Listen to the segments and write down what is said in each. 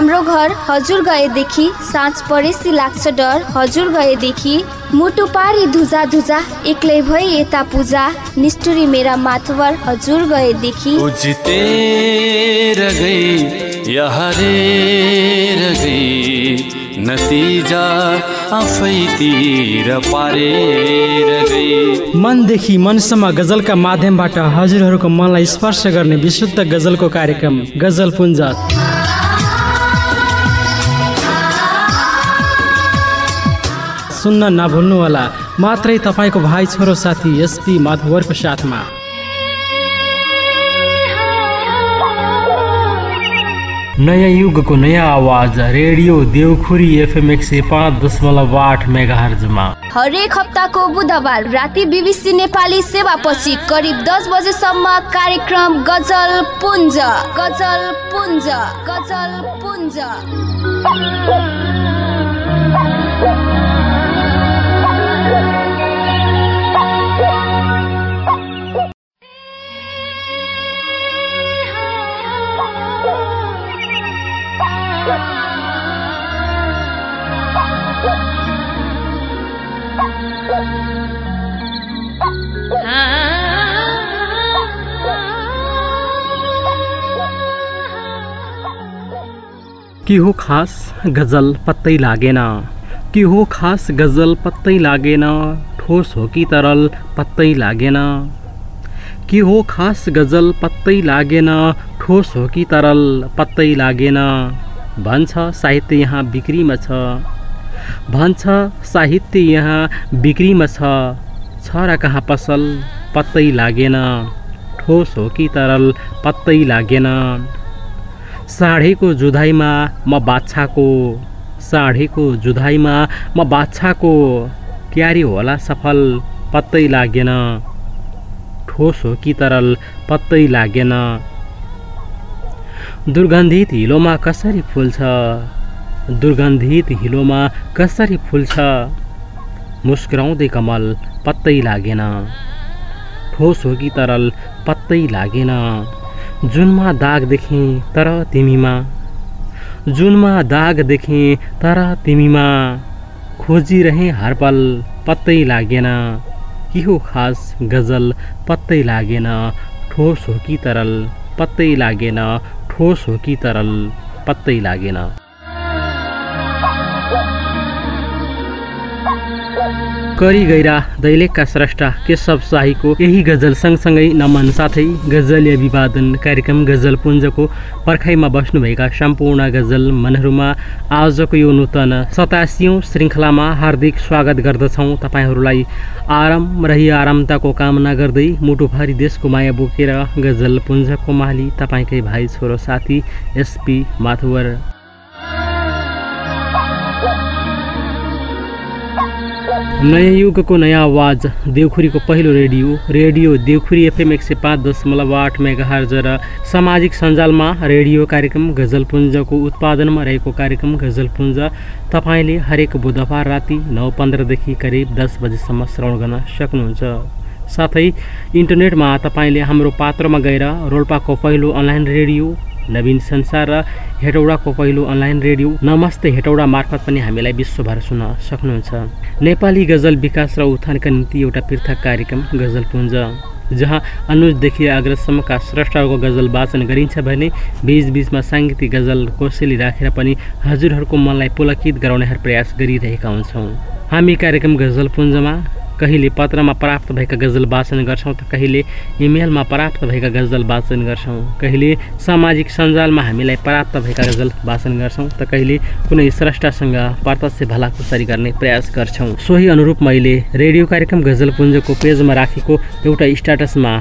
हाम्रो घर हजुर गएदेखि साँझ परेसी लाग्छ डर। हजुर गएदेखि मुटु पारी धुजा धुजा एक्लै भई यता पूजा। निष्ठुरी मेरा माथवर हजुर गएदेखि नतिजा आफैतिर पारेर गई। मनदेखि मनसम्म गजलका माध्यमबाट हजुरहरूको मनलाई स्पर्श गर्ने विशुद्ध गजलको कार्यक्रम गजल पुञ्ज सुन्न नभुल्नुहोला। मात्रै तपाईँको भाइ छोरो साथी एसपी माधवरको साथमा। नयाँ युगको नयाँ आवाज रेडियो देवखुरी एफएम एक सय पाँच दशमलव आठ मेगाहर्जमा। हरेक हप्ताको बुधबार राति बिबिसी नेपाली सेवापछि करिब दस बजेसम्म कार्यक्रम गजल पुञ्ज गजल पुञ्ज गजल पुञ्ज। के हो खास गजल पत्तै लागेन। के हो खास गजल पत्तै लागेन ठोस हो कि तरल पत्तै लागेन। के हो खास गजल पत्तै लागेन ठोस हो कि तरल पत्तै लागेन। भन्छ साहित्य यहाँ बिक्रीमा छ। भन्छ साहित्य यहाँ बिक्रीमा छ र कहाँ पसल पत्तै लागेन। ठोस हो कि तरल पत्तै लागेन। साढेको जुधाइमा म बाछाको साढेको जुधाइमा म बाछाको क्यारी होला सफल पत्तै लागेन। ठोस हो कि तरल पत्तै लागेन। दुर्गन्धित हिलोमा कसरी फुल्छ? दुर्गन्धित हिलोमा कसरी फुल्छ? मुस्कुराउँदै कमल पत्तै लागेन। ठोस हो कि तरल पत्तै लागेन। जुनमा दाग देखेँ तर तिमीमा। जुनमा दाग देखेँ तर तिमीमा। खोजिरहेँ हरपल पत्तै लागेन। के हो खास गजल पत्तै लागेन। ठोस हो कि तरल पत्तै लागेन। ठोस हो कि तरल पत्तै लागेन। करी गैरा दैलेखका स्रष्टा केशव शाहीको यही गजल सँगसँगै नमन। साथै गजलीय विवादन कार्यक्रम गजल पुञ्जको पर्खाइमा बस्नुभएका सम्पूर्ण गजल मनहरूमा आजको यो नूतन सतासियौँ श्रृङ्खलामा हार्दिक स्वागत गर्दछौँ। तपाईँहरूलाई आराम रही आरामताको कामना गर्दै मुटुभरि देशको माया बोकेर गजल पुञ्जको माली तपाईँकै भाइ छोरो साथी एसपी माथुवर। नयाँ युगको नयाँ आवाज देवखुरीको पहिलो रेडियो रेडियो देवखुरी एफएम एक सय पाँच दशमलव आठ मेगाहर्ज र सामाजिक सञ्जालमा रेडियो कार्यक्रम गजलपुञ्जको उत्पादनमा रहेको कार्यक्रम गजलपुञ्ज। तपाईँले हरेक बुधबार राति नौ पन्ध्रदेखि करिब दस बजेसम्म श्रवण गर्न सक्नुहुन्छ। साथै इन्टरनेटमा तपाईँले हाम्रो पात्रमा गएर रोल्पाको पहिलो अनलाइन रेडियो नवीन संसार र हेटौडाको पहिलो अनलाइन रेडियो नमस्ते हेटौडा मार्फत पनि हामीलाई विश्वभर सुन्न सक्नुहुन्छ। नेपाली गजल विकास र उत्थानका निम्ति एउटा पृथक कार्यक्रम गजलपुञ्ज जहाँ अनुजदेखि अग्रसम्मका स्रष्टाहरूको गजल वाचन गरिन्छ भने बिचबिचमा साङ्गीतिक गजल कोसेली राखेर पनि हजुरहरूको मनलाई पुलकित गराउने प्रयास गरिरहेका हुन्छौँ। हामी कार्यक्रम गजलपुञ्जमा कहिले पत्रमा प्राप्त भएका गजल वाचन गर्छौँ त कहिले इमेलमा प्राप्त भएका गजल वाचन गर्छौँ कहिले सामाजिक सञ्जालमा हामीलाई प्राप्त भएका गजल वाचन गर्छौँ त कहिले कुनै स्रष्टासँग प्रत्यक्ष भलाकुसारी गर्ने प्रयास गर्छौँ। सोही अनुरूप मैले रेडियो कार्यक्रम गजलपुञ्जको पेजमा राखेको एउटा स्ट्याटसमा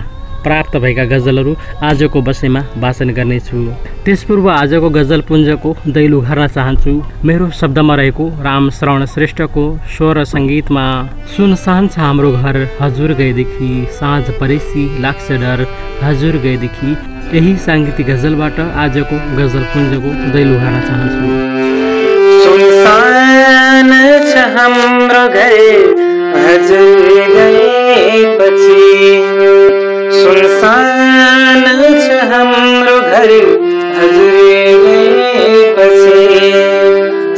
प्राप्त भएका गजलहरू आजको बसेमा वाचन गर्नेछु। त्यसपूर्व आजको गजलपुञ्जको दैलो घर्न चाहन्छु। मेरो शब्दमा रहेको राम श्रवण श्रेष्ठको स्वर सङ्गीतमा सुनसान छ हाम्रो घर हजुर गएदेखि साँझ परेसी लाग्छ डर हजुर गएदेखि यही साङ्गीतिक गजलबाट आजको गजलपुञ्जको दैलो घर्न चाहन्छु। हाम्रो घर हजुर गएपछि सुनसान छ हाम्रो घर हजुरपछि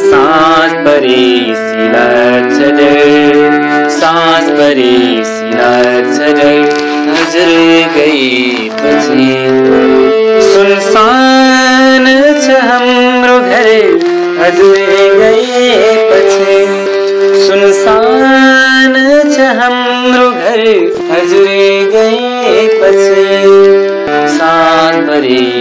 सास परि सिला छरे सास परि सिला छरे गई गएपछि सुनसान छ हाम्रो घर हजुर गएपछि सुनसान छ हाम्रो घर हजुर Sanvari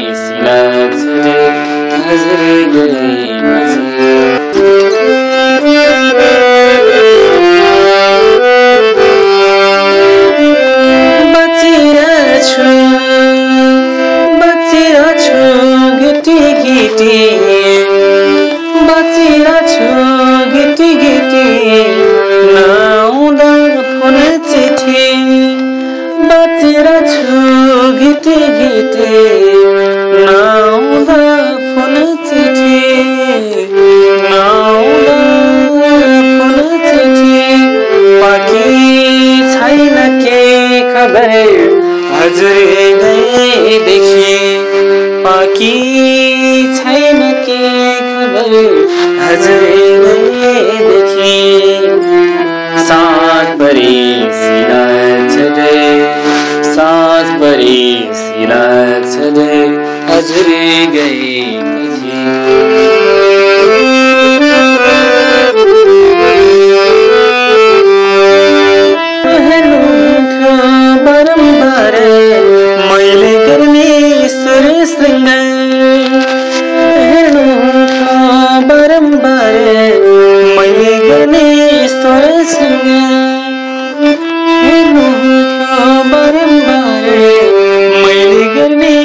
मैले गर्ने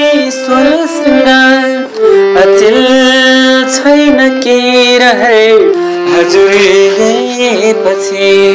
अचेल छैन के रहे हजुर गएपछि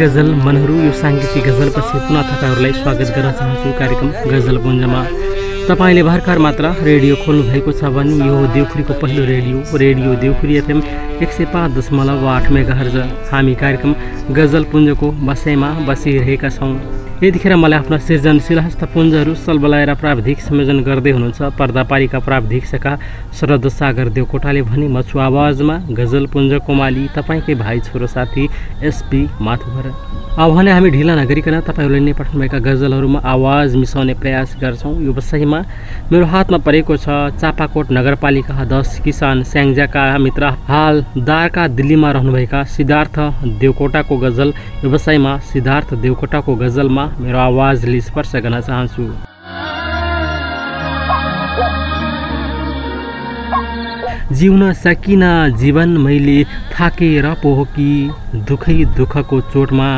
गजल मनहरू यो साङ्गीतिक गजलपछि पुनः तपाईँहरूलाई स्वागत गर्न चाहन्छु। कार्यक्रम गजल पुञ्जमा तपाईँले भर्खर मात्र रेडियो खोल्नु भएको छ भने यो देउखुरीको पहिलो रेडियो रेडियो देउखुरी एफएम एक सय पाँच दशमलव आठ मेगा हर्ज हामी कार्यक्रम गजल पुञ्जको बसाइमा बसिरहेका छौँ। यतिखेर मलाई आफ्ना सृजनशील हस्तपुञ्जहरू सलबलाएर प्राविधिक संयोजन गर्दै हुनुहुन्छ। पर्दापारीका प्राविधिक सका शरद सागर देवकोटाले भने म छु आवाजमा गजल पुञ्ज कोमाली तपाईँकै भाइ छोरो साथी एसपी माथुभर। अब भने हामी ढिला नगरिकन तपाईँहरूले नै पठाउनुभएका गजलहरूमा आवाज मिसाउने प्रयास गर्छौँ। यो विषयमा मेरो हातमा परेको छ चापाकोट नगरपालिका दस किसान स्याङ्जाका मित्र। हाल दारका दिल्लीमा रहनुभएका सिद्धार्थ देवकोटाको गजल। व्यवसायमा सिद्धार्थ देवकोटाको गजलमा मेरो आवाजले स्पर्श गर्न चाहन्छु जिउन सकिन जीवन मैले थाकेर पो हो कि दुखै दुःखको चोटमा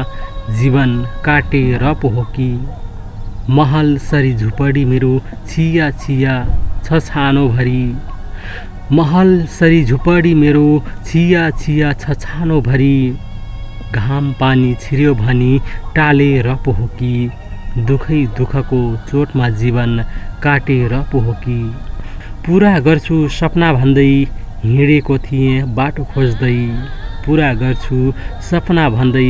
जीवन काटेर पो हो कि महल सरी झुपडी मेरो छिया छिया छ छानोभरि महल सरी झुपडी मेरो छिया छिया छ छानोभरि घाम पानी छिर्यो भनी टालेर पो हो कि दुखै दुःखको चोटमा जीवन काटेर पो हो कि। पुरा गर्छु सपना भन्दै हिँडेको थिएँ बाटो खोज्दै। पुरा गर्छु सपना भन्दै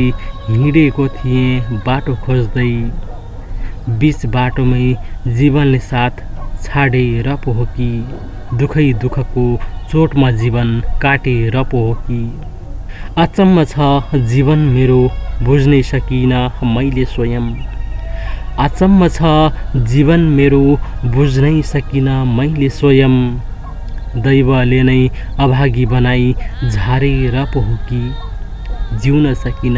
हिँडेको थिएँ बाटो खोज्दै। बिच बाटोमै जीवनले साथ छाडेर पो हो कि दुखै दुःखको चोटमा जीवन काटेर पो हो कि। अचम्म छ जीवन मेरो बुझ्नै सकिनँ मैले स्वयं। अचम्म छ जीवन मेरो बुझ्नै सकिनँ मैले स्वयं। दैवले नै अभागी बनाई झारेर पो हो कि। जिउन सकिन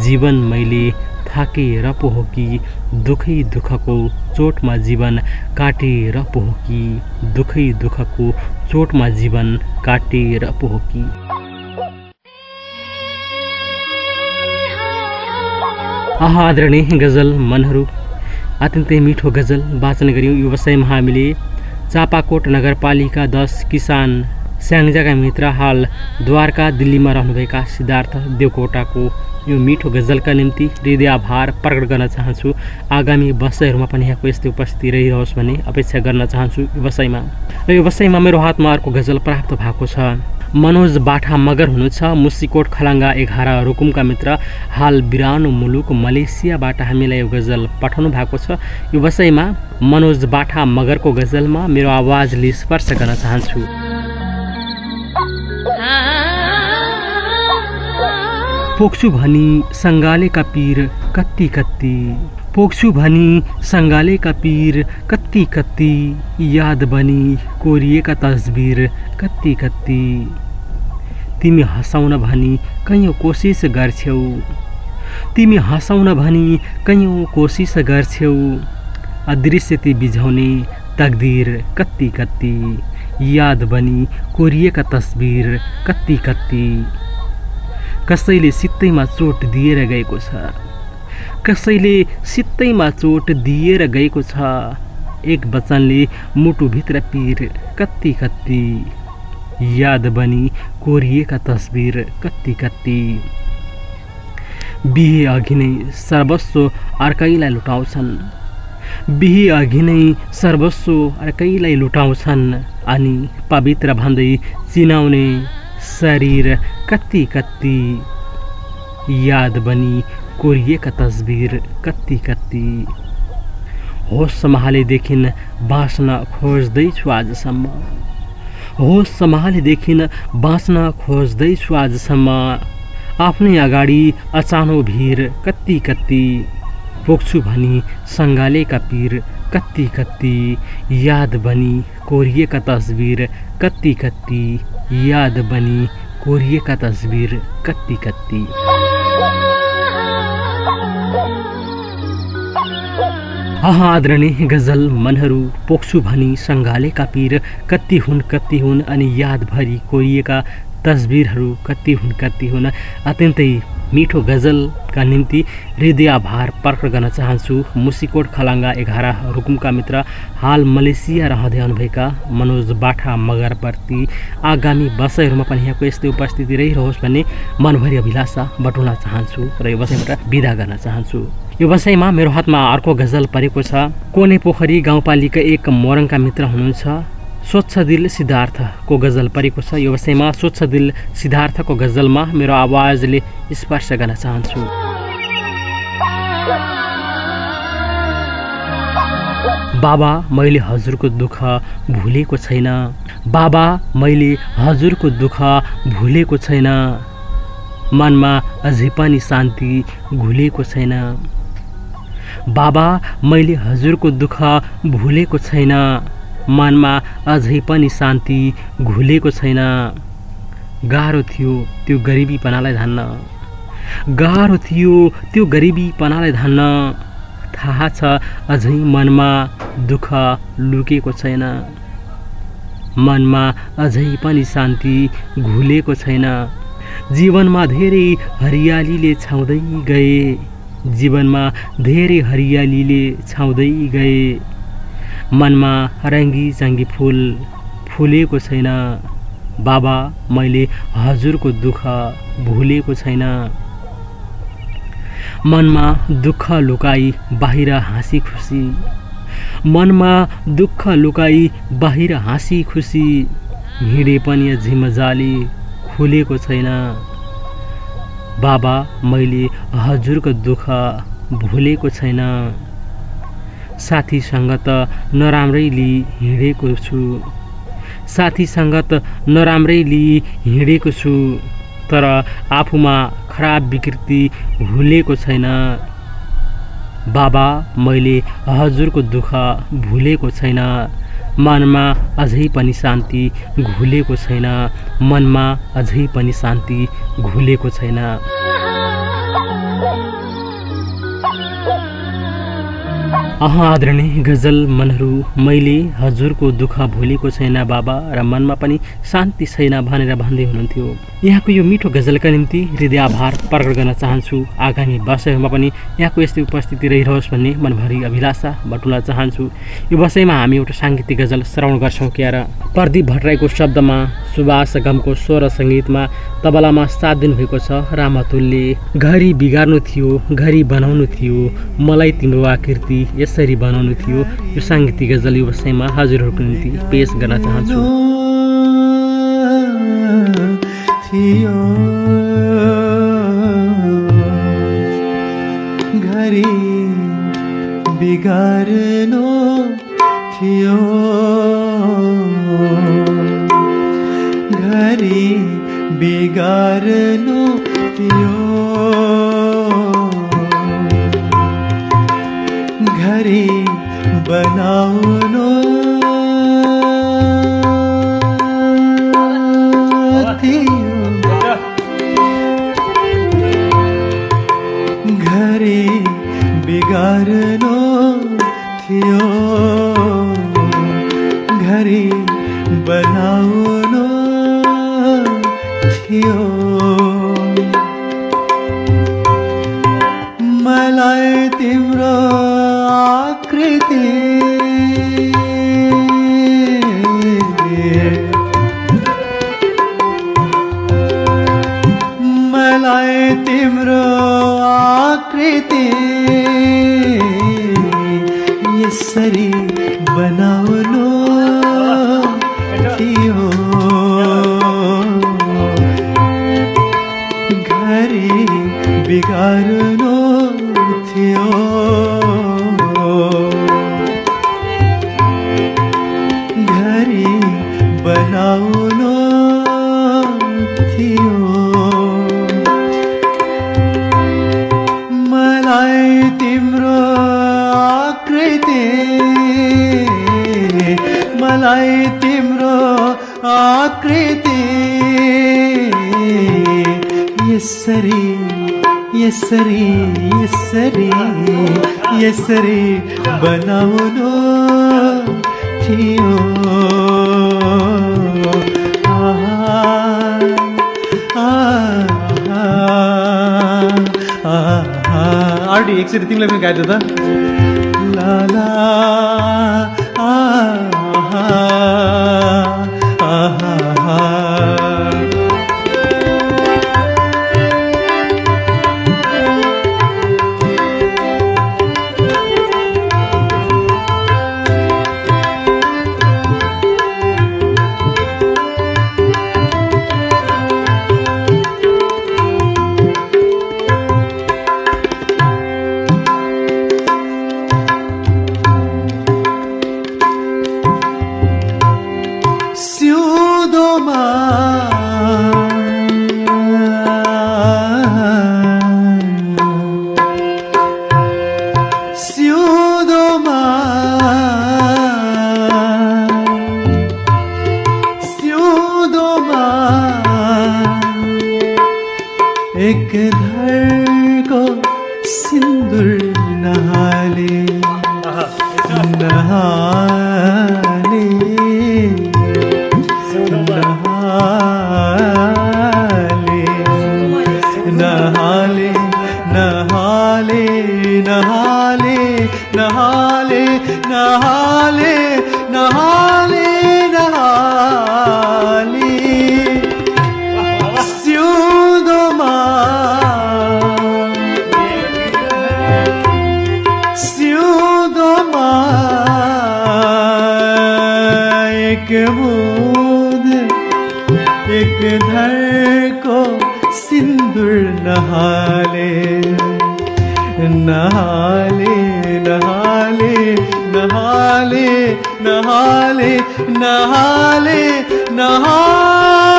जीवन मैले थाकेर पो हो कि। दुखै दुःखको चोटमा जीवन काटेर पो हो कि। दुखै दुःखको चोटमा जीवन काटेर पो हो कि। आहा आदरणीय गजल मनहरू। अत्यन्तै मिठो गजल वाचन गऱ्यौँ यो विषयमा हामीले चापाकोट नगरपालिका दस किसान। स्याङ्जाका मित्र हाल द्वारका दिल्लीमा रहनुभएका सिद्धार्थ देवकोटाको यो मिठो गजलका निम्ति हृदय आभार प्रकट गर्न चाहन्छु। आगामी वर्षहरूमा पनि यहाँको यस्तै उपस्थिति रहिरहोस् भन्ने अपेक्षा गर्न चाहन्छु यो विषयमा र यो विषयमा मेरो हातमा अर्को गजल प्राप्त भएको छ। मनोज बाठा मगर हुनुहुन्छ। मुसिकोट खलाङ्गा एघार रुकुमका मित्र हाल बिरानो मुलुक मलेसियाबाट हामीलाई यो गजल पठाउनु भएको छ। यो विषयमा मनोज बाठा मगरको गजलमा मेरो आवाजले स्पर्श गर्न चाहन्छु। पोख्छु भनी सङ्गालेका पीर कति कति पोख्छु भनी सङ्गालेका पीर कति कति याद बनी कोरिएका तस्बिर कति कति तिमी हँसाउन भनी कैयौँ कोसिस गर्छौ तिमी हँसाउन भनी कैयौँ कोसिस गर्छौ अदृश्य ती बिझाउने तकदिर कति कति याद बनी कोरिएका तस्बिर कति कति कसैले सित्तैमा चोट दिएर गएको छ। कसैले सित्तैमा चोट दिएर गएको छ। एक वचनले मुटुभित्र पिर कति कति याद बनी कोरिएका तस्बिर कति कति बिहे अघि नै सर्वस्व अर्कैलाई लुटाउँछन्। बिहे अघि नै सर्वस्व अर्कैलाई लुटाउँछन् अनि पवित्र भन्दै चिनाउने शरीर कति कति याद बनी कोरिएका तस्बिर कति कति होस सम्हालेदेखि बाँच्न खोज्दैछु आजसम्म। होस सम्हालेदेखि बाँच्न खोज्दैछु आजसम्म। आफ्नै अगाडि अचानो भिर कति कति पोख्छु भनी सङ्गालेका पिर कति कति याद बनी कोरिएका तस्बिर कति कति याद बनी कोरिएका तस्बिर कति कति आदरणीय गजल मनहरू पोख्छु भनी सङ्घालेका पिर कति हुन् कति हुन् अनि यादभरि कोरिएका तस्बिरहरू कति हुन् कति हुन् अत्यन्तै मिठो गजलका निम्ति हृदय आभार प्रकट गर्न चाहन्छु मुसिकोट खलाङ्गा एघार रुकुमका मित्र हाल मलेसिया रहँदै आउनुभएका मनोज बाठा मगरप्रति आगामी वर्षहरूमा पनि यहाँको यस्तै उपस्थिति रहिरहोस् भन्ने मनभरि अभिलाषा बटुल्न चाहन्छु र यो वसैबाट विदा गर्न चाहन्छु यो वसैमा मेरो हातमा अर्को गजल परेको छ। कोने पोखरी गाउँपालिका एक मोरङका मित्र हुनुहुन्छ। स्वच्छ दिल सिद्धार्थको गजल परेको छ। यो विषयमा स्वच्छ दिल सिद्धार्थको गजलमा मेरो आवाजले स्पर्श गर्न चाहन्छु। बाबा मैले हजुरको दुःख भुलेको छैन। बाबा मैले हजुरको दुःख भुलेको छैन। मनमा अझै पनि शान्ति घुलेको छैन। बाबा मैले हजुरको दुःख भुलेको छैन। मनमा अझै पनि शान्ति घुलेको छैन। गाह्रो थियो त्यो गरिबीपनालाई धान्न। गाह्रो थियो त्यो गरिबीपनालाई धान्न। थाहा छ अझै मनमा दुःख लुकेको छैन। मनमा अझै पनि शान्ति घुलेको छैन। जीवनमा धेरै हरियालीले छाउँदै गए। जीवनमा धेरै हरियालीले छाउँदै गए। मनमा रङ्गी चङ्गी फुल फुलेको छैन। बाबा मैले हजुरको दुःख भुलेको छैन। मनमा दुःख लुकाई बाहिर हाँसी खुसी। मनमा दुःख लुकाई बाहिर हाँसी खुसी। हिँडे पनि झिमजाली खुलेको छैन। बाबा मैले हजुरको दुःख भुलेको छैन। साथीसँग त नराम्रै लिई हिँडेको छु। साथीसँग त नराम्रै लिई हिँडेको छु तर आफूमा खराब विकृति भुलेको छैन। बाबा मैले हजुरको दुःख भुलेको छैन। मनमा अझै पनि शान्ति घुलेको छैन। मनमा अझै पनि शान्ति घुलेको छैन। अह आदरणीय गजल मनहरू मैले हजुरको दुःख भुलेको छैन बाबा र मनमा पनि शान्ति छैन भनेर भन्दै हुनुहुन्थ्यो। यहाँको यो मिठो गजलका निम्ति हृदय आभार प्रकट गर्न चाहन्छु। आगामी वर्षहरूमा पनि यहाँको यस्तै उपस्थिति रहिरहोस् भन्ने मनभरि अभिलाषा बटुल्न चाहन्छु। यो वर्षैमा हामी एउटा साङ्गीतिक गजल श्रवण गर्छौँ क्यार। प्रदीप भट्टराईको शब्दमा सुभाष गमको स्वर सङ्गीतमा तबलामा साथ दिनुभएको छ रामतुलले। घरि बिगार्नु थियो घरि बनाउनु थियो। मलाई तिम्रो आकृति यसरी बनाउनु थियो। यो साङ्गीतिक गजल यो विषयमा हजुरहरूको निम्ति पेस गर्न चाहन्छु। बिगार्नु थियो। घरि बिगार्नु थियो। बनाउनु आरडी एकचोटि तिमीलाई पनि गाइदियो त एक धरको सिंदूर नहाले नहाले नहाले नहाले नहाले नहाले नहा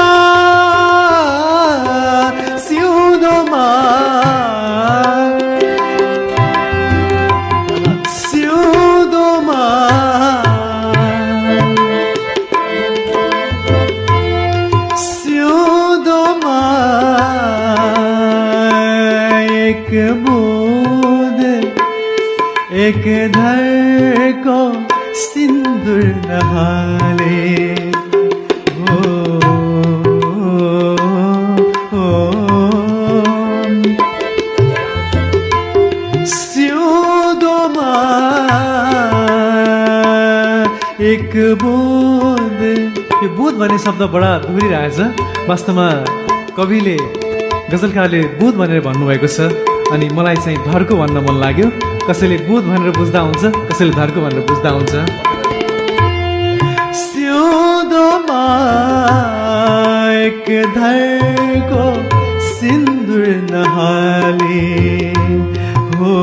भन्ने शब्द बडा दोहोरिरहेछ वास्तवमा कविले गजलकारले बुध भनेर भन्नुभएको छ अनि मलाई चाहिँ धर्को भन्न मन लाग्यो। कसैले बुध भनेर बुझ्दा हुन्छ कसैले धर्को भनेर बुझ्दा हुन्छ। सिन्दुर नहाले। हो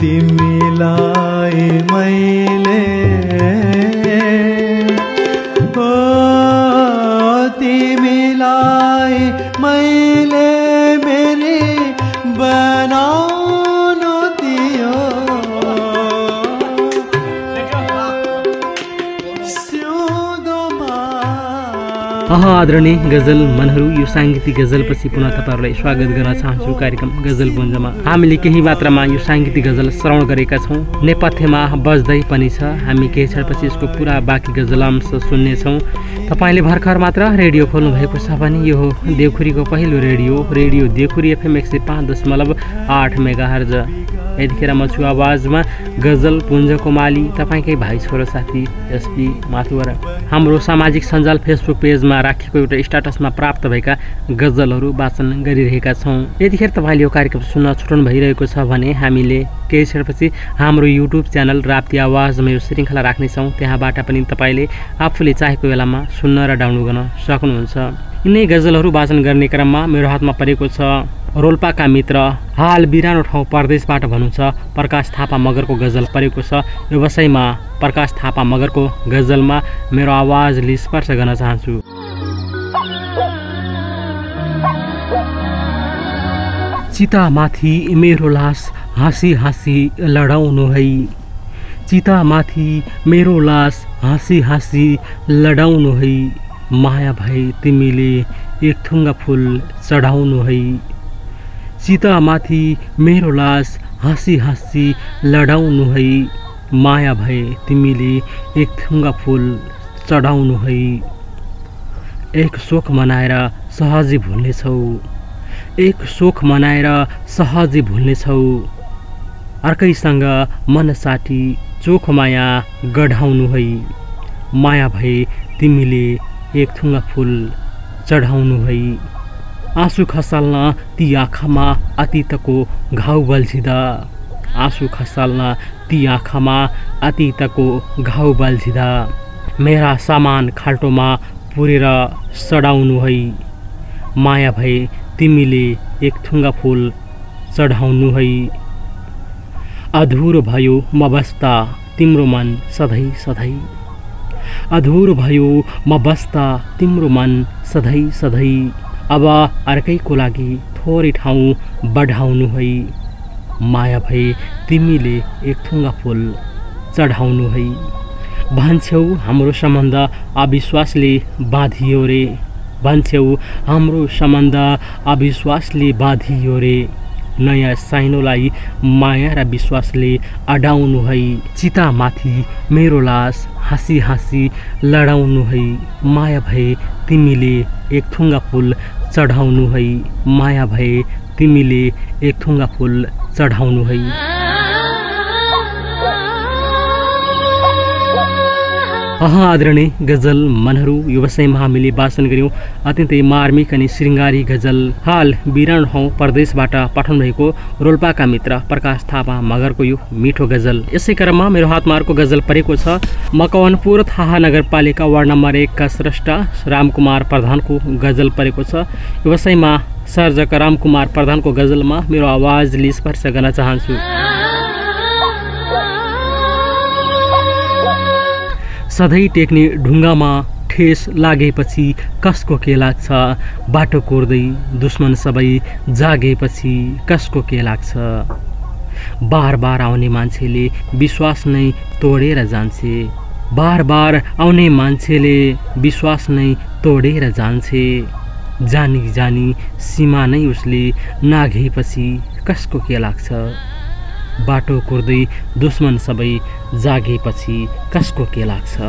तिमीलाई मैले आदरणीय गजल मनहरू यो साङ्गीतिक गजलपछि पुनः तपाईँहरूलाई स्वागत गर्न चाहन्छु। कार्यक्रम गजल पुञ्जमा हामीले केही मात्रामा यो साङ्गीतिक गजल श्रवण गरेका छौँ। नेपथ्यमा बज्दै पनि छ। हामी केही क्षणपछि यसको पुरा बाँकी गजल अंश सुन्नेछौँ। तपाईँले भर्खर मात्र रेडियो खोल्नु भएको छ भने यो हो देवखुरीको पहिलो रेडियो। रेडियो देवखुरी एफएम एक सय पाँच दशमलव आठ मेगा हर्ज यतिखेर म छु आवाजमा गजल पुञ्जको माली तपाईँकै भाइ छोरो साथी एसपी माथुवर हाम्रो सामाजिक सञ्जाल फेसबुक पेजमा राखेको एउटा स्टाटसमा प्राप्त भएका गजलहरू वाचन गरिरहेका छौँ। यतिखेर तपाईँले यो कार्यक्रम सुन्न छुटाउनु भइरहेको छ भने हामीले केही क्षणपछि हाम्रो युट्युब च्यानल राप्ती आवाजमा यो श्रृङ्खला राख्नेछौँ। त्यहाँबाट पनि तपाईँले आफूले चाहेको बेलामा सुन्न र डाउनलोड गर्न सक्नुहुन्छ। यिनै गजलहरू वाचन गर्ने क्रममा मेरो हातमा परेको छ। रोल्पाका मित्र हाल बिरानो ठाउँ परदेशबाट भन्नुहुन्छ प्रकाश थापा मगरको गजल परेको छ। व्यवसायमा प्रकाश थापा मगरको गजलमा मेरो आवाजले स्पर्श गर्न चाहन्छु। चितामाथि मेरो लास हाँसी हाँसी लडाउनु है। चितामाथि मेरो लास हाँसी हाँसी लडाउनु है। माया भए तिमीले एक थुङ्गा फुल चढाउनु है। चितामाथि मेरो लास हाँसी हाँसी लडाउनु है। माया भए तिमीले एक थुङ्गा फुल चढाउनु है। एक शोक मनाएर सहजै भुल्नेछौ। एक शोक मनाएर सहजै भुल्नेछौ। अर्कैसँग मन साटी चोख माया गढाउनु है। माया भए तिमीले एक थुङ्गा फुल चढाउनु है। आँसु खसाल्न ती आँखामा अतीतको घाउ बल्झिँदा। आँसु खसाल्न ती आँखामा अतीतको घाउ बल्झिँदा। मेरा सामान खाल्टोमा पुरेर सडाउनु है। माया भए तिमीले एक थुङ्गा फुल चढाउनु है। अधुरो भयो म बस्दा तिम्रो मन सधैँ सधैँ। अधुरो भयो म बस्दा तिम्रो मन सधैँ सधैँ। अब अर्कैको लागि थोरै ठाउँ बढाउनु है। माया भए तिमीले एक थुङ्गा फुल चढाउनु है। भन्छौ हाम्रो सम्बन्ध अविश्वासले बाँधियो रे। भन्छौ हाम्रो सम्बन्ध अविश्वासले बाँधियो रे। नयाँ साइनोलाई माया र विश्वासले अडाउनु है। चितामाथि मेरो लास हाँसी हाँसी लडाउनु है। माया भए तिमीले एक थुङ्गा फुल चढाउनु है माया भए तिमीले एक थुङ्गा फुल चढाउनु है। अह आदरणीय गजल मनहरू यो विषयमा हामीले वाचन गऱ्यौँ अत्यन्तै मार्मिक अनि शृङ्गारी गजल। हाल बिरान ठाउँ प्रदेशबाट पठाउनु भएको रोल्पाका मित्र प्रकाश थापा मगरको यो मिठो गजल। यसै क्रममा मेरो हातमा अर्को गजल परेको छ। मकवानपुर थाहा नगरपालिका वार्ड नम्बर एकका स्रष्टा रामकुमार प्रधानको गजल परेको छ। यो विषयमा सर्जक रामकुमार प्रधानको गजलमा मेरो आवाजले स्पर्श गर्न चाहन्छु। सधैँ टेक्ने ढुङ्गामा ठेस लागेपछि कसको के लाग्छ बाटो कोर्दै दुश्मन सबै जागेपछि कसको के लाग्छ बार बार आउने मान्छेले विश्वास नै तोडेर जान्छे। बार बार आउने मान्छेले विश्वास नै तोडेर जान्छे। जानी जानी सीमा नै उसले नाघेपछि कसको के लाग्छ बाटो कुर्दै दुश्मन सबै जागेपछि कसको के लाग्छ?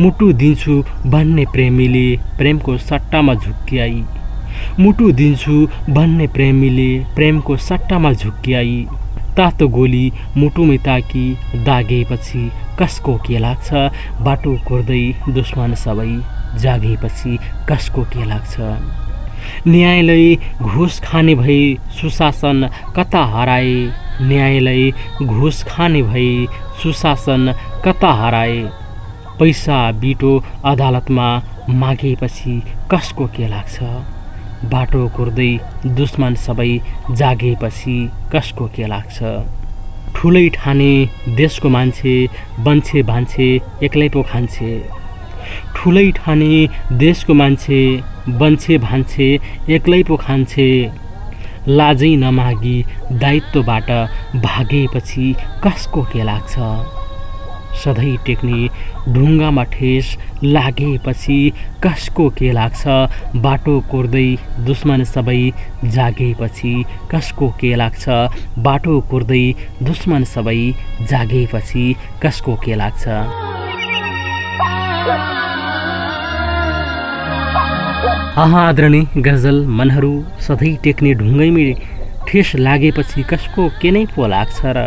मुटु दिन्छु भन्ने प्रेमीले प्रेमको सट्टामा झुक्क्याई। मुटु दिन्छु भन्ने प्रेमीले प्रेमको सट्टामा झुक्क्याई। तातो गोली मुटुमै ताकी दागेपछि कसको के लाग्छ? बाटो कुर्दै दुश्मन सबै जागेपछि कसको के लाग्छ? न्यायालय घुस खाने भई सुशासन कता हराए? न्यायालय घुस खाने भई सुशासन कता हराए? पैसा बिटो अदालतमा मागेपछि कसको के लाग्छ? बाटो कुर्दै दुश्मन सबै जागेपछि कसको के लाग्छ? ठुलै ठाने देशको मान्छे बन्छे भान्छे एक्लै पो खान्छे। ठुलै ठाने देशको मान्छे बन्छे भान्छे एक्लै पो खान्छे। लाजै नमागी दायित्वबाट भागेपछि कसको के लाग्छ? सधैँ टेक्ने ढुङ्गामा ठेस लागेपछि कसको के लाग्छ? बाटो कोर्दै दुश्मन सबै जागेपछि कसको के लाग्छ? बाटो कोर्दै दुश्मन सबै जागेपछि कसको के लाग्छ? आदरणी गजल मनहरू सधैँ टेक्ने ढुङ्गैमै ठेस लागेपछि कसको के नै पो लाग्छ र?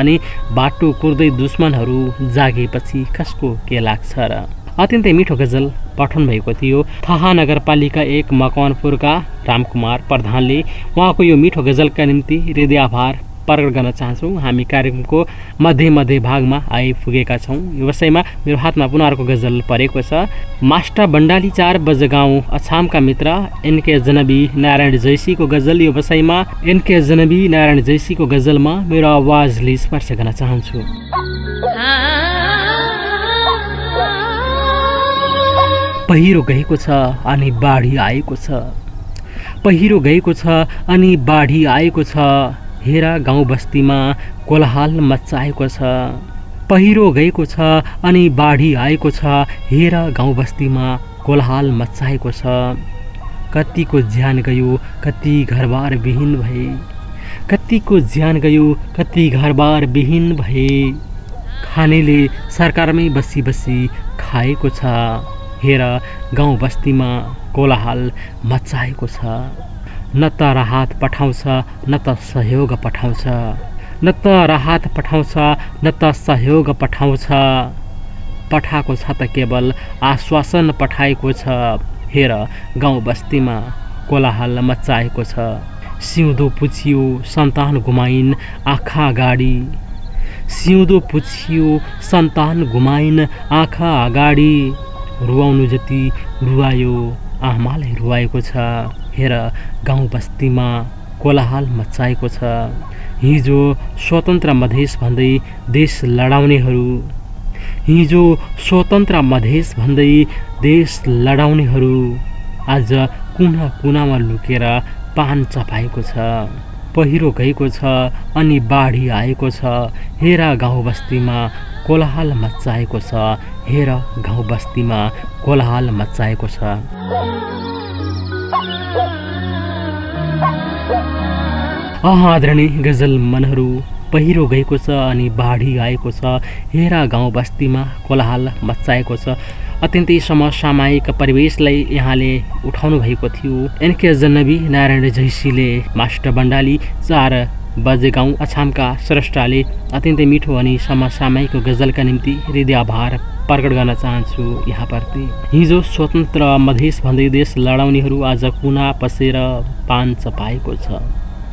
अनि बाटो कुर्दै दुश्मनहरू जागेपछि कसको के लाग्छ र? अत्यन्तै मिठो गजल पठन भएको थियो। थाहा नगरपालिका एक मकवानपुरका रामकुमार प्रधानले उहाँको यो मिठो गजलका निम्ति हृदय आभार प्रकट गर्न चाहन्छौँ। हामी कार्यक्रमको मध्य मध्य भागमा आइपुगेका छौँ। यो विषयमा मेरो हातमा पुनः अर्को गजल परेको छ। मास्टर बण्डाली चार बजगाउँ अछामका मित्र एनके जनबी नारायण जैसीको गजल। यो विषयमा एनके जनबी नारायण जैसीको गजलमा मेरो आवाजले स्पर्श गर्न चाहन्छु। पहिरो गएको छ अनि बाढी आएको छ। पहिरो गएको छ अनि बाढी आएको छ। हेर गाउँ बस्तीमा कोलाहाल मचाएको छ पहिरो गएको छ अनि बाढी आएको छ हेर गाउँ बस्तीमा कोलाहाल मचाएको छ। कतिको ज्यान गयो कति घरबार विहीन भए। कतिको ज्यान गयो कति घरबार विहीन भए। खानेले सरकारमै बसी बसी खाएको छ। हेर गाउँ बस्तीमा कोलाहाल मचाएको छ। न त राहत पठाउँछ न त सहयोग पठाउँछ। न त राहत पठाउँछ न त सहयोग पठाउँछ। पठाएको छ त केवल आश्वासन पठाएको छ। हेर गाउँ बस्तीमा कोलाहल मचाएको छ। सिउँदो पुछियो सन्तान गुमाइन् आँखा अगाडि। सिउँदो पुछियो सन्तान गुमाइन् आँखा अगाडि। रुवाउनु जति रुवायो आमालाई रुवाएको छ। हेर गाउँ बस्तीमा कोलाहाल मचाएको छ। हिजो स्वतन्त्र मधेस भन्दै देश लडाउनेहरू। हिजो स्वतन्त्र मधेस भन्दै देश लडाउनेहरू। आज कुना कुनामा लुकेर पान चपाएको छ पहिरो गएको छ अनि बाढी आएको छ। हेर गाउँ बस्तीमा कोलाहाल मचाएको छ। हेर गाउँ बस्तीमा कोलाहाल मचाएको छ। आदरणीय गजल मनहरू पहिरो गएको छ अनि बाढी आएको छ। हेरा गाउँ बस्तीमा कोलाहाल मचाएको छ। अत्यन्तै समसामयिक परिवेशलाई यहाँले उठाउनु भएको थियो। एनके जन्नबी नारायण जैसीले मास्टर बण्डाली चार बजे गाउँ अछामका स्रष्टाले अत्यन्तै मिठो अनि समसामयिक गजलका निम्ति हृदय आभार प्रकट गर्न चाहन्छु यहाँप्रति। हिजो स्वतन्त्र मधेस भन्दै देश लडाउनेहरू आज कुना पसेर पान चपाएको छ।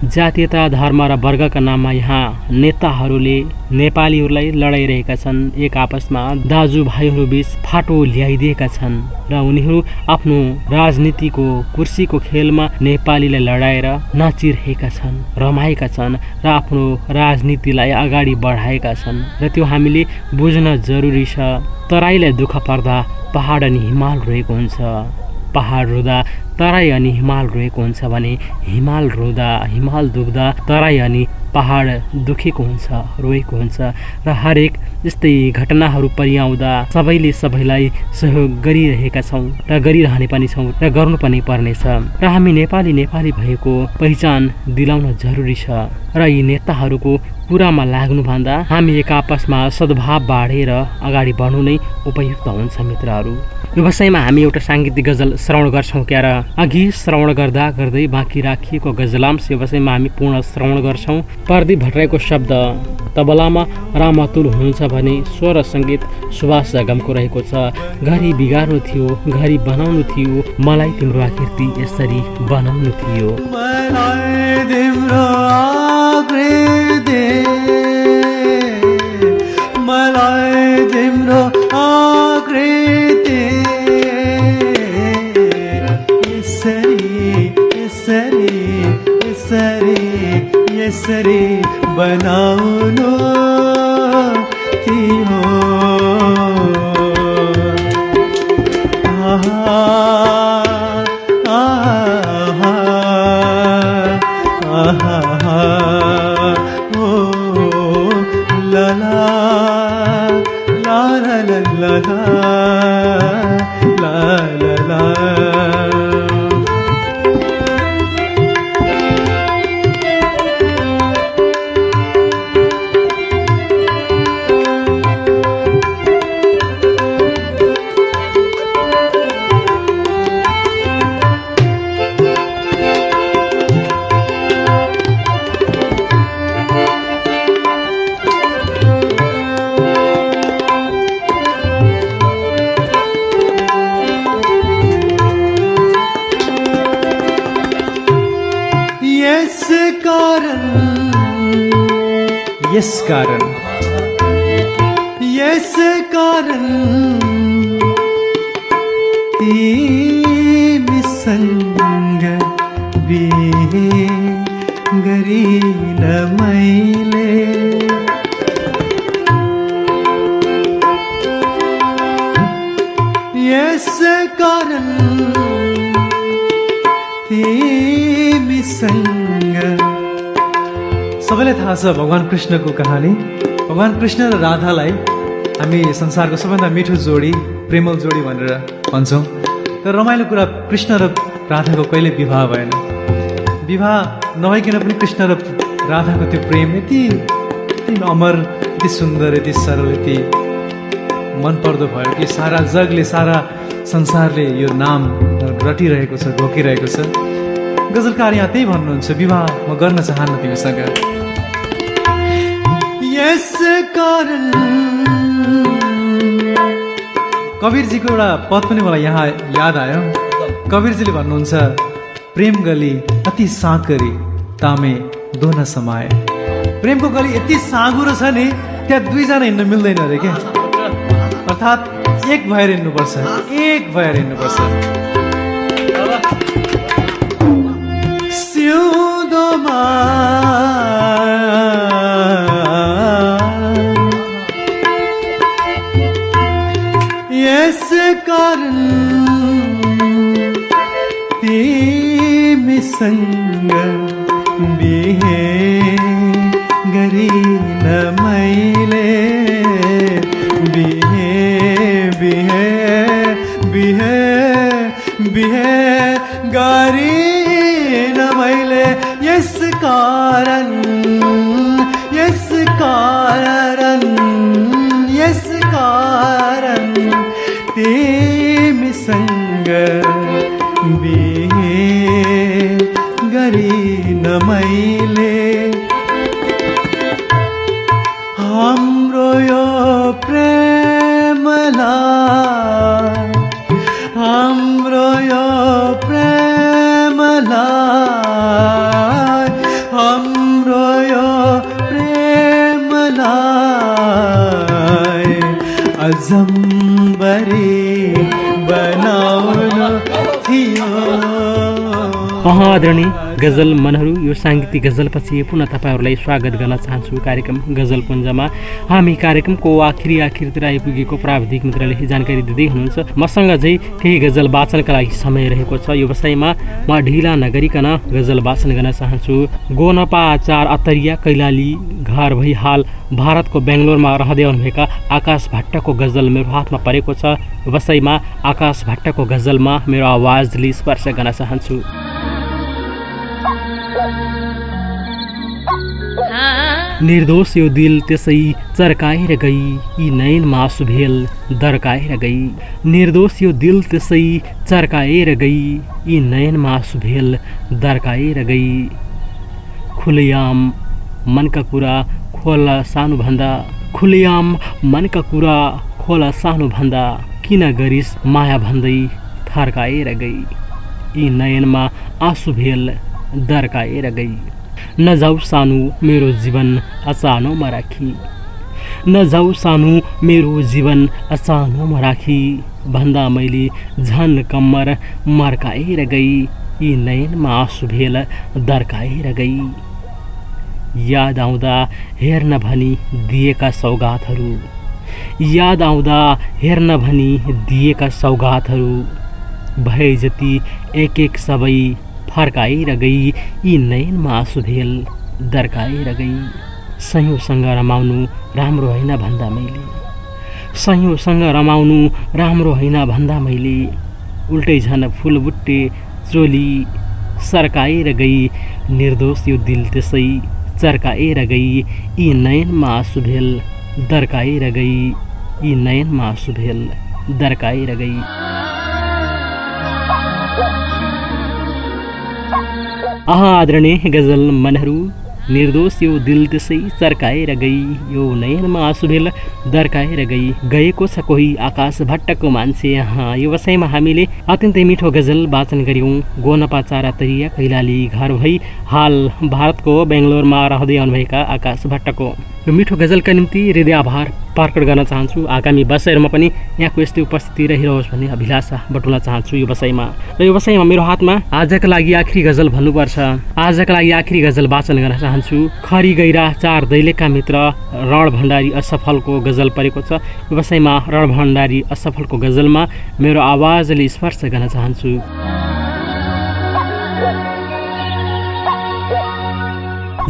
जातीयता धर्म र वर्गका नाममा यहाँ नेताहरूले नेपालीहरूलाई लडाइरहेका छन्। एक आपसमा दाजुभाइहरू बिच फाटो ल्याइदिएका छन् र उनीहरू आफ्नो राजनीतिको कुर्सीको खेलमा नेपालीलाई लडाएर नाचिरहेका छन् रमाएका छन् र आफ्नो राजनीतिलाई अगाडि बढाएका छन्। र त्यो हामीले बुझ्न जरुरी छ। तराईलाई दुःख पर्दा पहाड अनि हिमाल रहेको हुन्छ। पहाड रुँदा तराई अनि हिमाल रोएको हुन्छ भने हिमाल रुँदा हिमाल दुख्दा तराई अनि पहाड दुखेको हुन्छ रोएको हुन्छ र हरेक यस्तै घटनाहरू परिआउँदा सबैले सबैलाई सहयोग गरिरहेका छौँ र गरिरहने पनि छौँ र गर्नु पनि पर्नेछ। र हामी नेपाली नेपाली भएको पहिचान दिलाउन जरुरी छ र यी नेताहरूको कुरामा लाग्नुभन्दा हामी एक आपसमा सद्भाव बाँडेर अगाडि बढ्नु नै उपयुक्त हुन्छ मित्रहरू। व्यवसायमा हामी एउटा साङ्गीतिक गजल श्रवण गर्छौँ क्यार अघि श्रवण गर्दा गर्दै बाँकी राखिएको गजलांश व्यवसायमा हामी पूर्ण श्रवण गर्छौँ। प्रदीप भट्टराईको शब्द तबलामा राम अतुल हुनुहुन्छ भने स्वर सङ्गीत सुभाष जगमको रहेको छ। घरि बिगार्नु थियो घरि बनाउनु थियो मलाई तिम्रो आकृति यसरी बनाउनु थियो। छ भगवान् कृष्णको कहानी। भगवान् कृष्ण र राधालाई हामी संसारको सबैभन्दा मिठो जोडी प्रेमल जोडी भनेर भन्छौँ। तर रमाइलो कुरा कृष्ण र राधाको कहिले विवाह भएन। विवाह नभइकन पनि कृष्ण र राधाको त्यो प्रेम यति यति अमर यति सुन्दर यति सरल यति मनपर्दो भयो कि सारा जगले सारा संसारले यो नाम रटिरहेको छ घोकिरहेको छ। गजलकार यहाँ त्यही भन्नुहुन्छ विवाह म गर्न चाहन्न तिमीसँग। यस कारण। कवीरजीको एउटा पद पनि मलाई यहाँ याद आयो। कवीरजीले भन्नुहुन्छ प्रेम गली अति साँकरी तामे दोन समाए प्रेमको गली यति साँगुरो छ नि त्यहाँ दुईजना हिँड्न मिल्दैन अरे क्या। अर्थात् एक भएर हिँड्नुपर्छ एक भएर हिँड्नुपर्छ। सिउँदोमा यस कारण तिमीसँग बिहे गरिन गजल मनहरू यो साङ्गीतिक गजलपछि पुनः तपाईँहरूलाई स्वागत गर्न चाहन्छु। कार्यक्रम गजल पुञ्जमा हामी कार्यक्रमको आखिरी आखिरतिर आइपुगेको प्राविधिक मित्रले जानकारी दिँदै हुनुहुन्छ। मसँग चाहिँ केही गजल वाचनका लागि समय रहेको छ। यो विषयमा म ढिला नगरिकन गजल वाचन गर्न चाहन्छु। गोनपा चार अतरिया कैलाली घर भई हाल भारतको बेङ्गलोरमा रहँदै आउनुभएका आकाश भट्टको गजल मेरो हातमा परेको छ। विषयमा आकाश भट्टको गजलमा मेरो आवाजले स्पर्श गर्न चाहन्छु। निर्दोष यो दिल त्यसै चर्काएर गई यी नयन मासु भेल दर्काएर गई। निर्दोष यो दिल त्यसै चर्काएर गई यी नयन मासु भेल दर्काएर गई। खुलेआम मनका कुरा खोला सानोभन्दा खुलेआम मनका कुरा खोला सानोभन्दा किन गरिस माया भन्दै थर्काएर गई। यी नयनमा आँसु भेल दर्काएर गई। नजाऊ सानो मेरो जीवन अचानोमा राखी नजाऊ सानो मेरो जीवन अचानोमा राखी भन्दा मैले झन कम्मर मर्काएर गई यी नयनमा आँसु भेल दर्काएर गई। याद आउँदा हेर्न भनी दिएका सौगातहरू। याद आउँदा हेर्न भनी दिएका सौगातहरू। भए जति एक एक सबै फर्काएर गई यी नयनमा आँसु भेल दर्काएर गई सयौँसँग रमाउनु राम्रो होइन भन्दा मैले। सयौँसँग रमाउनु राम्रो होइन भन्दा मैले। उल्टै झन फुलबुट्टे चोली सर्काएर गई निर्दोष यो दिल त्यसै चर्काएर गई यी नयनमा आँसु भेल दर्काएर गई यी नयनमा आँसु भेल दर्काएर गई आह आदरणीय गजल मनहरू निर्दोष यो दिल त्यसै चर्काएर गई यो नयनमा आँसुभेल दर्काएर गई। गएको छ कोही आकाश भट्टको मान्छे यहाँ यो विषयमा हामीले अत्यन्तै मिठो गजल वाचन गऱ्यौँ गोनपा चारा तरिया कैलाली घर भई हाल भारतको बेङ्गलोरमा रहँदै आउनुभएका आकाश भट्टको। यो मिठो गजलका निम्ति हृदय आभार प्रकट गर्न चाहन्छु। आगामी वर्षहरूमा पनि यहाँको यस्तै उपस्थिति रहिरहोस् भन्ने अभिलाषा बटुल्न चाहन्छु यो विषयमा र यो विषयमा मेरो हातमा आजका लागि आखिरी गजल भन्नुपर्छ। आजका लागि आखिरी गजल वाचन गर्न चाहन्छु। खरी गैरा चार दैलेखका मित्र रण भण्डारी असफलको गजल परेको छ। यो विषयमा रण भण्डारी असफलको गजलमा मेरो आवाजले स्पर्श गर्न चाहन्छु।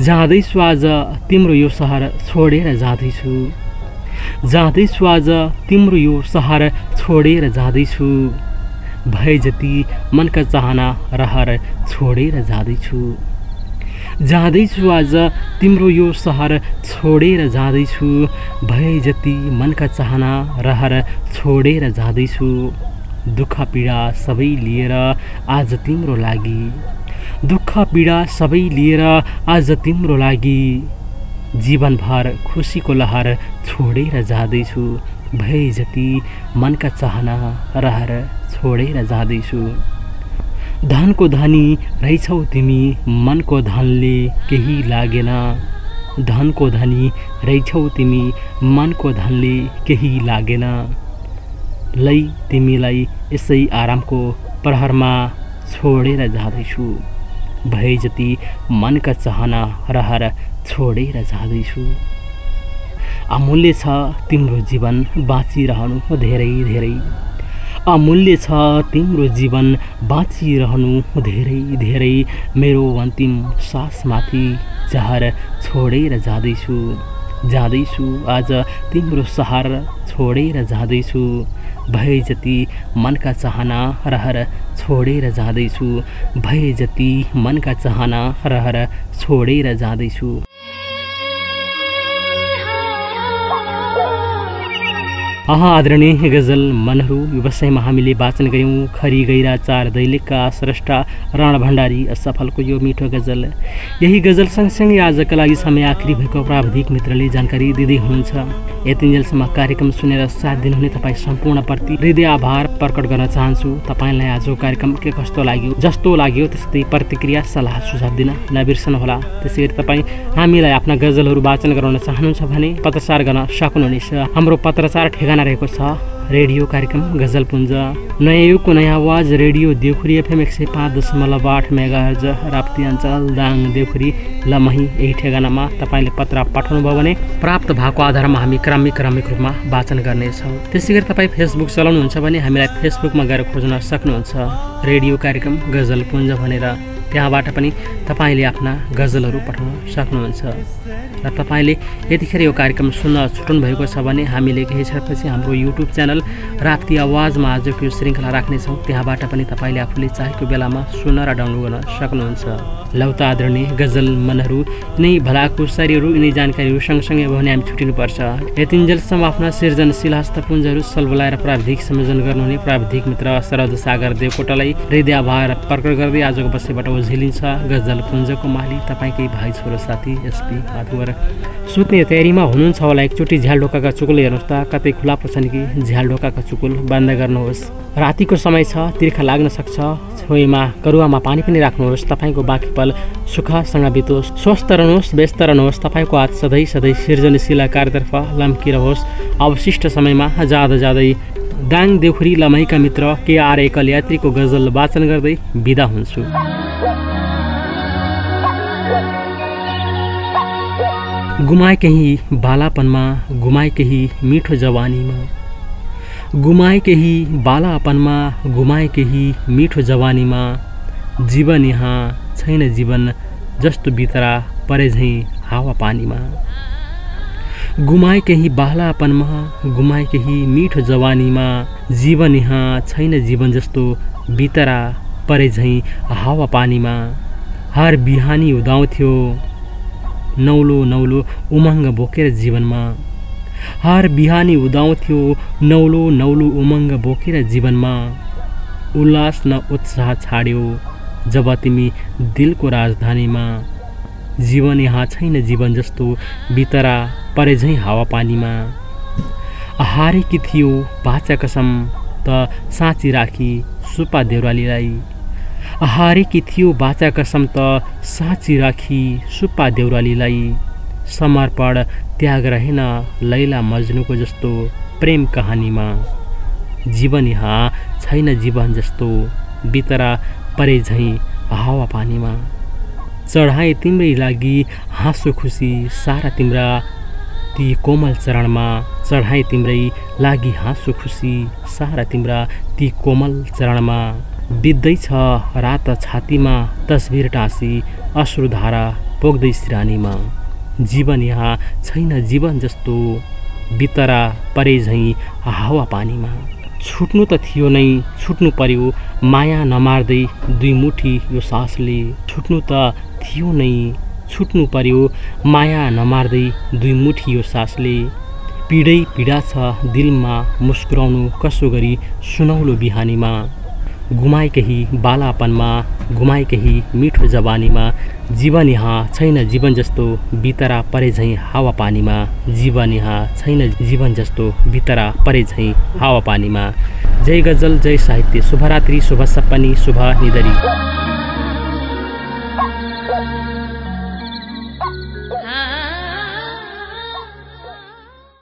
जाँदैछु आज तिम्रो यो सहर छोडेर जाँदैछु। जाँदैछु आज तिम्रो यो सहर छोडेर जाँदैछु। भए जति मनका चाहना रहर छोडेर जाँदैछु। जाँदैछु आज तिम्रो यो सहर छोडेर जाँदैछु। भए जति मनका चाहना रहर छोडेर जाँदैछु। दुःख पीडा सबै लिएर आज तिम्रो लागि दुःख पीडा सबै लिएर आज तिम्रो लागि जीवनभर खुसीको लहर छोडेर जाँदैछु। भए जति मनका चाहना रहर छोडेर जाँदैछु। धनको धनी रहेछौ तिमी मनको धनले केही लागेन। धनको धनी रहेछौ तिमी मनको धनले केही लागेन। लै तिमीलाई यसै आरामको प्रहरमा छोडेर जाँदैछु। भए जति मनका चाहना रहर छोडेर जाँदैछु। अमूल्य छ तिम्रो जीवन बाँचिरहनु धेरै धेरै। अमूल्य छ तिम्रो जीवन बाँचिरहनु धेरै धेरै। मेरो अन्तिम सासमाथि जहर छोडेर जाँदैछु। जाँदैछु आज तिम्रो सहर छोडेर जाँदैछु। भए जति मनका चाहना रहर छोडेर जाँदैछु। भए जति मनका चाहना रहर छोडेर जाँदैछु। अह आदरणीय गजल मनहरू व्यवसायमा हामीले वाचन गऱ्यौँ खरी गैरा चार दैलेखका स्रष्टा रण भण्डारी असफलको यो मिठो गजल। यही गजल सँगसँगै आजका लागि समय आखिरी भएको प्राविधिक मित्रले जानकारी दिँदै हुनुहुन्छ। यतिन्जेलसम्म कार्यक्रम सुनेर साथ दिनुहुने तपाईँ सम्पूर्णप्रति हृदय आभार प्रकट गर्न चाहन्छु। तपाईँलाई आजको कार्यक्रम के कस्तो लाग्यो जस्तो लाग्यो त्यस्तै प्रतिक्रिया सल्लाह सुझाव दिन नबिर्सनुहोला त्यसै गरी तपाईँ हामीलाई आफ्ना गजलहरू वाचन गराउन चाहनुहुन्छ भने पत्रचार गर्न सक्नुहुनेछ। हाम्रो पत्रचार ठेगाना रहेको छ। रेडियो कार्यक्रम गजलपुञ्ज नयाँ युगको नयाँ आवाज रेडियो देउखुरी एफएम एक सय पाँच दशमलव आठ मेगा हर्ज राप्ती अञ्चल दाङ देउखुरी लमही यही ठेगानामा तपाईँले पत्र पठाउनुभयो भने प्राप्त भएको आधारमा हामी क्रमिक क्रमिक रूपमा वाचन गर्नेछौँ। त्यसै गरी तपाईँ फेसबुक चलाउनुहुन्छ भने हामीलाई फेसबुकमा गएर खोज्न सक्नुहुन्छ। रेडियो कार्यक्रम गजलपुञ्ज भनेर। त्यहाँबाट पनि तपाईँले आफ्ना गजलहरू पठाउन सक्नुहुन्छ। र तपाईँले यतिखेर यो कार्यक्रम सुन्न छुट्नु भएको छ भने हामीले केही हाम्रो युट्युब च्यानल राप्ती आवाजमा आजको यो श्रृङ्खला राख्नेछौँ। त्यहाँबाट पनि तपाईँले आफूले चाहेको बेलामा सुन्न र डाउनलोड गर्न सक्नुहुन्छ। लौता आदरणीय गजल मनहरू यिनै भलाकुसारीहरू यिनै जानकारीहरू सँगसँगै भने हामी छुटिनुपर्छ। यतिन्जेलसम्म आफ्ना सृजनशील हस्तपुञ्जहरू सलबलाएर प्राविधिक संयोजन गर्नुहुने प्राविधिक मित्र शरद सागर देवकोटालाई हृदय आभार प्रकट गर्दै आजको बसेबाट झेलिन्छ गजल पुञ्जको माली तपाईँकै भाइ छोरो साथी एसपी माधुवर सुत्ने तयारीमा हुनुहुन्छ होला एकचोटि झ्याल ढोकाका चुकुल हेर्नुहोस् त कतै खुला पर्छन् कि? झ्याल ढोकाका चुकुल बन्द गर्नुहोस्। रातिको समय छ तिर्खा लाग्न सक्छ। छेउमा करुवामा पानी पनि राख्नुहोस् तपाईँको बाँकी पल सुखसँग बितोस्। स्वस्थ रहनुहोस् व्यस्त रहनुहोस् तपाईँको हात सधैँ सधैँ सृजनशील कार्यतर्फ लम्किरहोस्। अवशिष्ट समयमा जाँदा जाँदै दाङ देउखुरी लमाइका मित्र केआर एकल यात्रीको गजल वाचन गर्दै बिदा हुन्छु। गुमाए केही बालापनमा गुमाए केही मिठो जवानीमा। गुमाए केही बालापनमा गुमाए केही मिठो जवानीमा। जीवन यहाँ छैन जीवन जस्तो बितरा परे झैँ हावा पानीमा। गुमाए केही बालापनमा गुमाए केही मिठो जवानीमा। जीवन यहाँ छैन जीवन जस्तो बितरा परे झैँ हावा पानीमा। हर बिहानी उदाउँथ्यो नौलो नौलो उमङ्ग बोकेर जीवनमा। हर बिहानी उदाउँथ्यो नौलो नौलो उमङ्ग बोकेर जीवनमा। उल्लास न उत्साह छाड्यो जब तिमी दिलको राजधानीमा। जीवन यहाँ छैन जीवन जस्तो बितरा परे झैँ हावापानीमा हारेकी थियो बाचा कसम त साँची राखी सुपा देउरालीलाई। हारेकी थियो बाचा कसम त साँची राखी सुप्पा देउरालीलाई। समर्पण त्याग रहेन लैला मजनुको जस्तो प्रेम कहानीमा। जीवन यहाँ छैन जीवन जस्तो बितरा परे झैँ हावा पानीमा। चढाए तिम्रै लागि हाँसो खुसी सारा तिम्रा। ती कोमल चरणमा चढाए तिम्रै लागि हाँसो खुसी सारा तिम्रा। ती कोमल चरणमा बित्दैछ रात छातीमा तस्बिर टाँसी अश्रुधारा पोख्दै सिरानीमा जीवन यहाँ छैन जीवन जस्तो बितरा परे झैँ हावा पानीमा। छुट्नु त थियो नै छुट्नु पर्यो माया नमार्दै दुई मुठी यो सासले। छुट्नु त थियो नै छुट्नु पर्यो माया नमार्दै दुई मुठी यो सासले। पीडै पीडा छ दिलमा मुस्कुराउनु कसो गरी सुनौलो बिहानीमा। गुमाए केही बालापनमा गुमाए केही मिठो जवानीमा जीवन यहाँ छैन जीवन जस्तो बितरा परे झैँ हावापानीमा जीवन यहाँ छैन जीवन जस्तो बितरा परे झैँ हावापानीमा। जय गजल जय साहित्य शुभरात्रि शुभ सपनी शुभ निदरी।